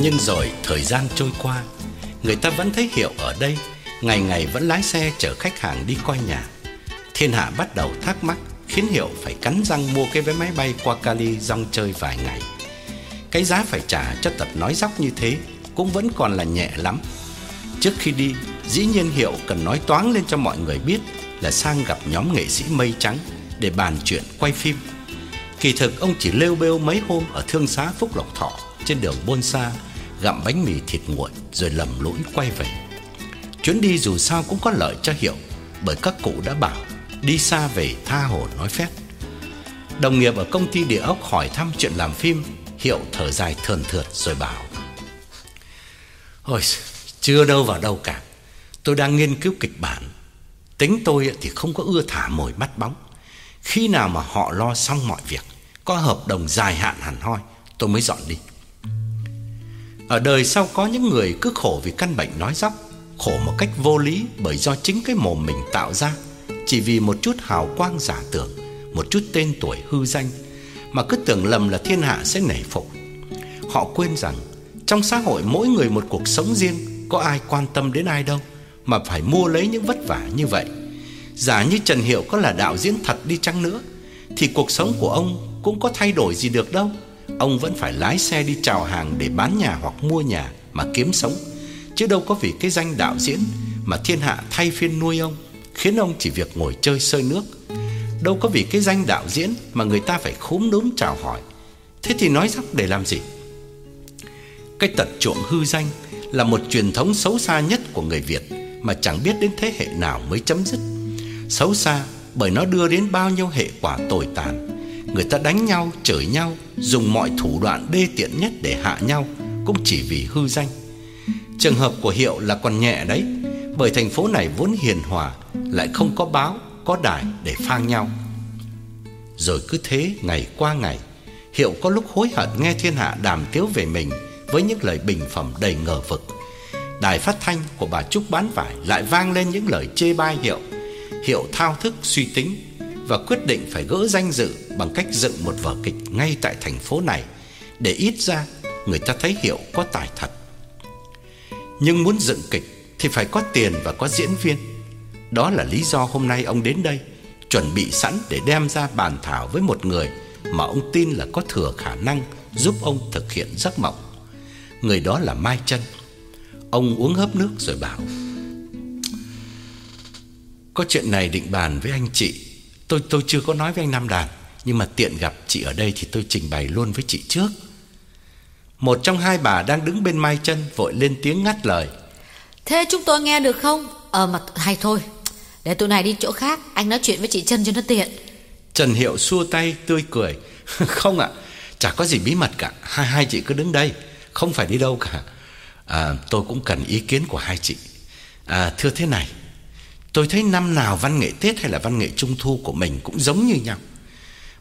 Nhưng rồi thời gian trôi qua, người ta vẫn thấy Hiệu ở đây, ngày ngày vẫn lái xe chở khách hàng đi coi nhà. Thiên Hạ bắt đầu thắc mắc, khiến Hiệu phải cắn răng mua cái vé máy bay qua Cali rong chơi vài ngày. Cái giá phải trả cho tập nói dóc như thế cũng vẫn còn là nhẹ lắm. Trước khi đi, dĩ nhiên Hiệu cần nói toáng lên cho mọi người biết là sang gặp nhóm nghệ sĩ Mây Trắng để bàn chuyện quay phim. Kỳ thực ông chỉ lêu bêu mấy hôm ở thương xá Phúc Lộc Thọ trên đường Bôn Sa gặm bánh mì thịt nguội rồi lầm lũi quay về. Chuyến đi dù sao cũng có lợi cho Hiệu, bởi các cụ đã bảo đi xa về tha hồ nói phép Đồng nghiệp ở công ty địa ốc hỏi thăm chuyện làm phim, Hiệu thở dài thườn thượt rồi bảo: "Ôi, chưa đâu vào đâu cả. Tôi đang nghiên cứu kịch bản. Tính tôi thì không có ưa thả mồi bắt bóng. Khi nào mà họ lo xong mọi việc, có hợp đồng dài hạn hẳn hoi, tôi mới dọn đi." Ở đời sau có những người cứ khổ vì căn bệnh nói dóc, khổ một cách vô lý bởi do chính cái mồm mình tạo ra, chỉ vì một chút hào quang giả tưởng, một chút tên tuổi hư danh mà cứ tưởng lầm là thiên hạ sẽ nể phục. Họ quên rằng trong xã hội mỗi người một cuộc sống riêng, có ai quan tâm đến ai đâu mà phải mua lấy những vất vả như vậy. Giả như Trần Hiệu có là đạo diễn thật đi chăng nữa thì cuộc sống của ông cũng có thay đổi gì được đâu ông vẫn phải lái xe đi chào hàng để bán nhà hoặc mua nhà mà kiếm sống, chứ đâu có vì cái danh đạo diễn mà thiên hạ thay phiên nuôi ông, khiến ông chỉ việc ngồi chơi sơi nước. Đâu có vì cái danh đạo diễn mà người ta phải khúm núm chào hỏi. Thế thì nói dóc để làm gì? Cái tật trộm hư danh là một truyền thống xấu xa nhất của người Việt mà chẳng biết đến thế hệ nào mới chấm dứt. Xấu xa bởi nó đưa đến bao nhiêu hệ quả tồi tàn Người ta đánh nhau, chửi nhau, dùng mọi thủ đoạn đê tiện nhất để hạ nhau cũng chỉ vì hư danh. Trường hợp của Hiệu là còn nhẹ đấy, bởi thành phố này vốn hiền hòa, lại không có báo, có đài để phang nhau. Rồi cứ thế ngày qua ngày, Hiệu có lúc hối hận nghe thiên hạ đàm tiếu về mình với những lời bình phẩm đầy ngờ vực. Đài phát thanh của bà Trúc bán vải lại vang lên những lời chê bai Hiệu. Hiệu thao thức suy tính và quyết định phải gỡ danh dự bằng cách dựng một vở kịch ngay tại thành phố này để ít ra người ta thấy Hiệu có tài thật. Nhưng muốn dựng kịch thì phải có tiền và có diễn viên. Đó là lý do hôm nay ông đến đây, chuẩn bị sẵn để đem ra bàn thảo với một người mà ông tin là có thừa khả năng giúp ông thực hiện giấc mộng. Người đó là Mai Chân. Ông uống hớp nước rồi bảo: "Có chuyện này định bàn với anh chị Tôi tôi chưa có nói với anh Nam Đàn, nhưng mà tiện gặp chị ở đây thì tôi trình bày luôn với chị trước. Một trong hai bà đang đứng bên Mai Chân vội lên tiếng ngắt lời. Thế chúng tôi nghe được không? Ờ mà hay thôi, để tụi này đi chỗ khác, anh nói chuyện với chị Chân cho nó tiện. Trần Hiệu xua tay tươi cười. không ạ, chả có gì bí mật cả, hai hai chị cứ đứng đây, không phải đi đâu cả. À, tôi cũng cần ý kiến của hai chị. À, thưa thế này, Tôi thấy năm nào văn nghệ Tết hay là văn nghệ Trung Thu của mình cũng giống như nhau.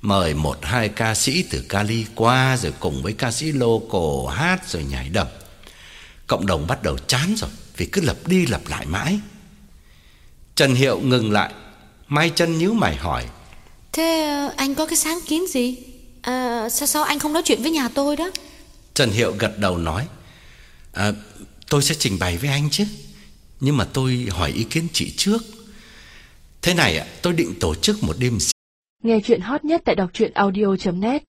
Mời một hai ca sĩ từ Cali qua rồi cùng với ca sĩ local hát rồi nhảy đầm. Cộng đồng bắt đầu chán rồi vì cứ lặp đi lặp lại mãi. Trần Hiệu ngừng lại, Mai chân nhíu mày hỏi: "Thế ờ, anh có cái sáng kiến gì? À, sao sao anh không nói chuyện với nhà tôi đó?" Trần Hiệu gật đầu nói: "À, tôi sẽ trình bày với anh chứ." Nhưng mà tôi hỏi ý kiến chị trước. Thế này ạ, tôi định tổ chức một đêm Nghe chuyện hot nhất tại đọc audio.net